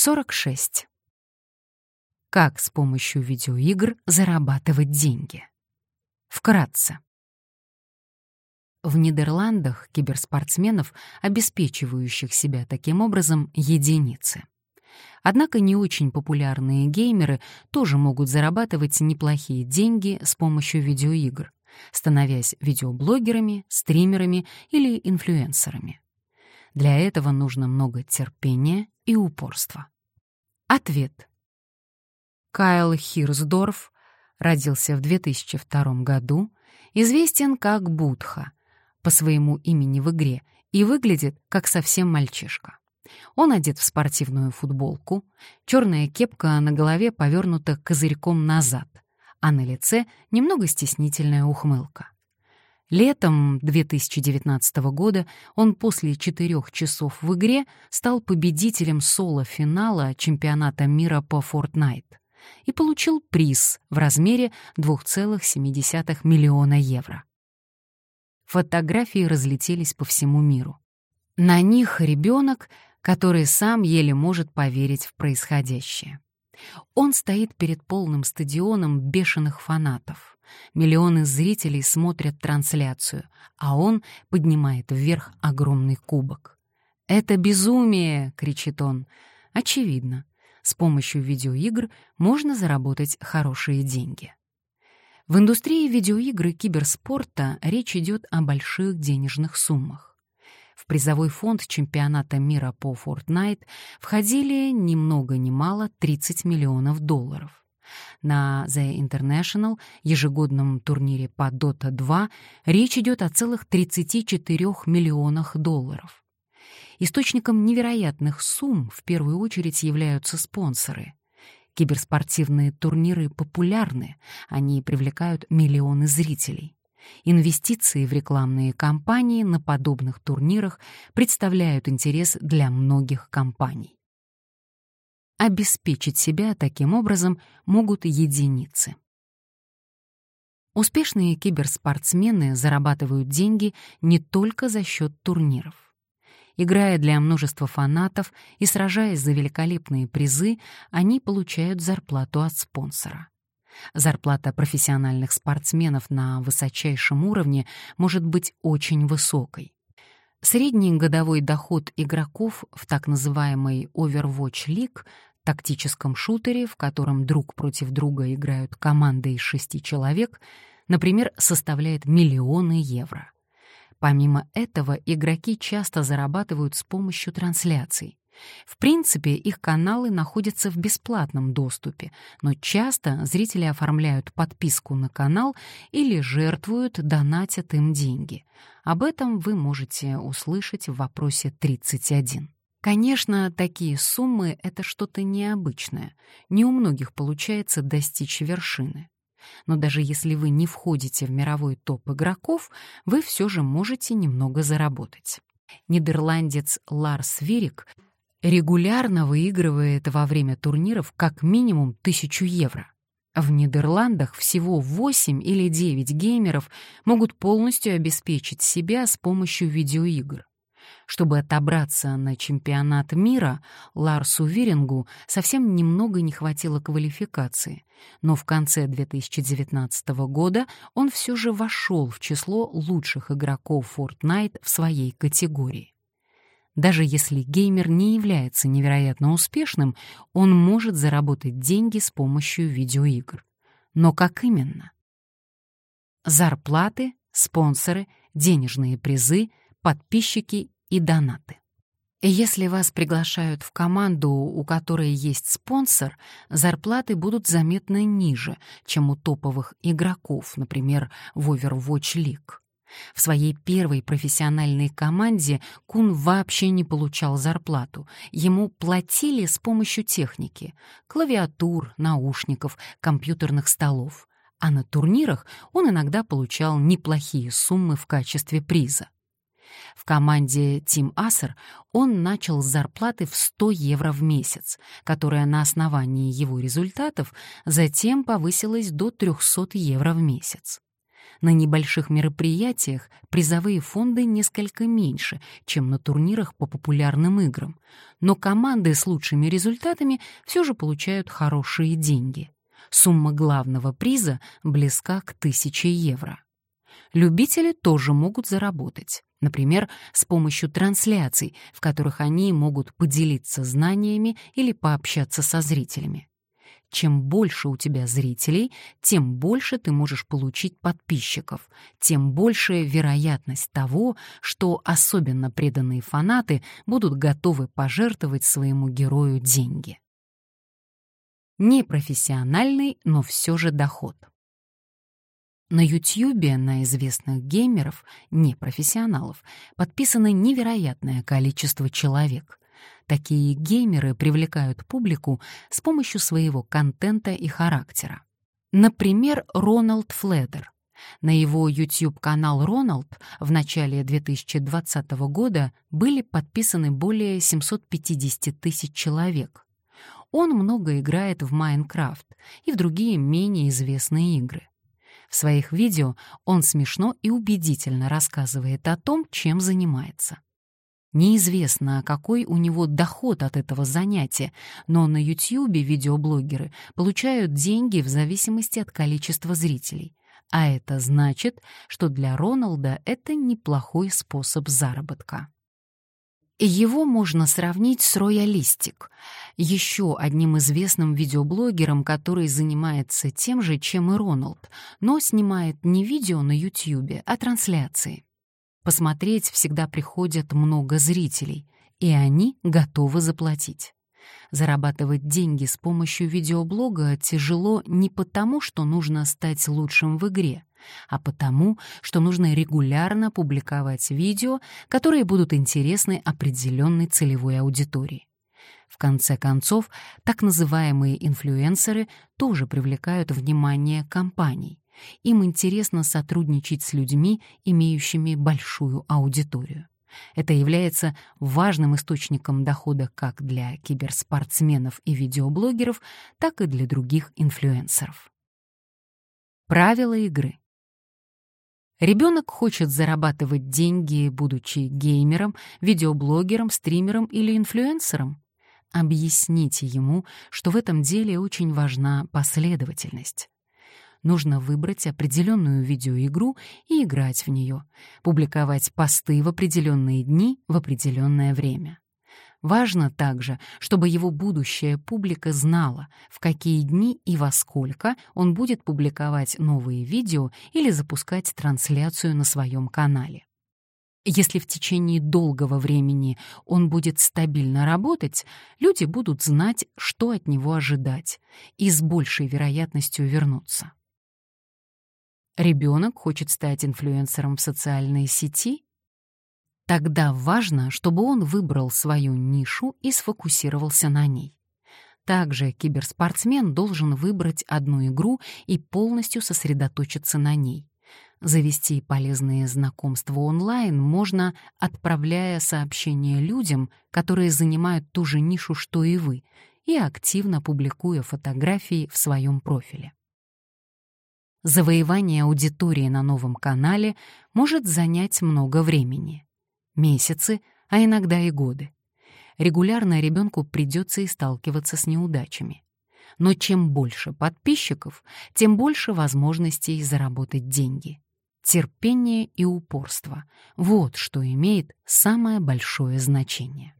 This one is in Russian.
46. Как с помощью видеоигр зарабатывать деньги? Вкратце. В Нидерландах киберспортсменов, обеспечивающих себя таким образом, единицы. Однако не очень популярные геймеры тоже могут зарабатывать неплохие деньги с помощью видеоигр, становясь видеоблогерами, стримерами или инфлюенсерами. Для этого нужно много терпения и упорства. Ответ. Кайл Хирсдорф родился в 2002 году, известен как Будха по своему имени в игре и выглядит как совсем мальчишка. Он одет в спортивную футболку, черная кепка на голове повернута козырьком назад, а на лице немного стеснительная ухмылка. Летом 2019 года он после четырех часов в игре стал победителем соло-финала чемпионата мира по Fortnite и получил приз в размере 2,7 миллиона евро. Фотографии разлетелись по всему миру. На них ребенок, который сам еле может поверить в происходящее. Он стоит перед полным стадионом бешеных фанатов. Миллионы зрителей смотрят трансляцию, а он поднимает вверх огромный кубок. «Это безумие!» — кричит он. Очевидно, с помощью видеоигр можно заработать хорошие деньги. В индустрии видеоигр и киберспорта речь идет о больших денежных суммах. В призовой фонд чемпионата мира по Fortnite входили ни много ни мало 30 миллионов долларов. На The International, ежегодном турнире по Dota 2, речь идет о целых 34 миллионах долларов. Источником невероятных сумм в первую очередь являются спонсоры. Киберспортивные турниры популярны, они привлекают миллионы зрителей. Инвестиции в рекламные кампании на подобных турнирах представляют интерес для многих компаний. Обеспечить себя таким образом могут единицы. Успешные киберспортсмены зарабатывают деньги не только за счет турниров. Играя для множества фанатов и сражаясь за великолепные призы, они получают зарплату от спонсора. Зарплата профессиональных спортсменов на высочайшем уровне может быть очень высокой. Средний годовой доход игроков в так называемой Overwatch League тактическом шутере, в котором друг против друга играют команды из шести человек, например, составляет миллионы евро. Помимо этого, игроки часто зарабатывают с помощью трансляций. В принципе, их каналы находятся в бесплатном доступе, но часто зрители оформляют подписку на канал или жертвуют, донатят им деньги. Об этом вы можете услышать в вопросе 31. Конечно, такие суммы — это что-то необычное. Не у многих получается достичь вершины. Но даже если вы не входите в мировой топ игроков, вы все же можете немного заработать. Нидерландец Ларс Вирик регулярно выигрывает во время турниров как минимум 1000 евро. В Нидерландах всего 8 или 9 геймеров могут полностью обеспечить себя с помощью видеоигр. Чтобы отобраться на чемпионат мира, Ларсу Вирингу совсем немного не хватило квалификации, но в конце 2019 года он все же вошел в число лучших игроков Fortnite в своей категории. Даже если геймер не является невероятно успешным, он может заработать деньги с помощью видеоигр. Но как именно? Зарплаты, спонсоры, денежные призы, подписчики и донаты. Если вас приглашают в команду, у которой есть спонсор, зарплаты будут заметно ниже, чем у топовых игроков, например, в Overwatch League. В своей первой профессиональной команде Кун вообще не получал зарплату. Ему платили с помощью техники — клавиатур, наушников, компьютерных столов. А на турнирах он иногда получал неплохие суммы в качестве приза. В команде Team Acer он начал с зарплаты в 100 евро в месяц, которая на основании его результатов затем повысилась до 300 евро в месяц. На небольших мероприятиях призовые фонды несколько меньше, чем на турнирах по популярным играм, но команды с лучшими результатами все же получают хорошие деньги. Сумма главного приза близка к 1000 евро. Любители тоже могут заработать. Например, с помощью трансляций, в которых они могут поделиться знаниями или пообщаться со зрителями. Чем больше у тебя зрителей, тем больше ты можешь получить подписчиков, тем больше вероятность того, что особенно преданные фанаты будут готовы пожертвовать своему герою деньги. Непрофессиональный, но все же доход. На Ютьюбе на известных геймеров, непрофессионалов, подписано невероятное количество человек. Такие геймеры привлекают публику с помощью своего контента и характера. Например, Роналд Фледер. На его YouTube-канал «Роналд» в начале 2020 года были подписаны более 750 тысяч человек. Он много играет в Майнкрафт и в другие менее известные игры. В своих видео он смешно и убедительно рассказывает о том, чем занимается. Неизвестно, какой у него доход от этого занятия, но на YouTube видеоблогеры получают деньги в зависимости от количества зрителей. А это значит, что для Роналда это неплохой способ заработка. Его можно сравнить с Роялистик, еще одним известным видеоблогером, который занимается тем же, чем и Роналд, но снимает не видео на YouTube, а трансляции. Посмотреть всегда приходят много зрителей, и они готовы заплатить. Зарабатывать деньги с помощью видеоблога тяжело не потому, что нужно стать лучшим в игре, а потому, что нужно регулярно публиковать видео, которые будут интересны определенной целевой аудитории. В конце концов, так называемые инфлюенсеры тоже привлекают внимание компаний. Им интересно сотрудничать с людьми, имеющими большую аудиторию. Это является важным источником дохода как для киберспортсменов и видеоблогеров, так и для других инфлюенсеров. Правила игры. Ребенок хочет зарабатывать деньги, будучи геймером, видеоблогером, стримером или инфлюенсером? Объясните ему, что в этом деле очень важна последовательность. Нужно выбрать определенную видеоигру и играть в нее, публиковать посты в определенные дни в определенное время. Важно также, чтобы его будущая публика знала, в какие дни и во сколько он будет публиковать новые видео или запускать трансляцию на своем канале. Если в течение долгого времени он будет стабильно работать, люди будут знать, что от него ожидать, и с большей вероятностью вернуться. Ребенок хочет стать инфлюенсером в социальной сети Тогда важно, чтобы он выбрал свою нишу и сфокусировался на ней. Также киберспортсмен должен выбрать одну игру и полностью сосредоточиться на ней. Завести полезные знакомства онлайн можно, отправляя сообщения людям, которые занимают ту же нишу, что и вы, и активно публикуя фотографии в своем профиле. Завоевание аудитории на новом канале может занять много времени месяцы, а иногда и годы. Регулярно ребенку придется и сталкиваться с неудачами. Но чем больше подписчиков, тем больше возможностей заработать деньги. Терпение и упорство — вот что имеет самое большое значение.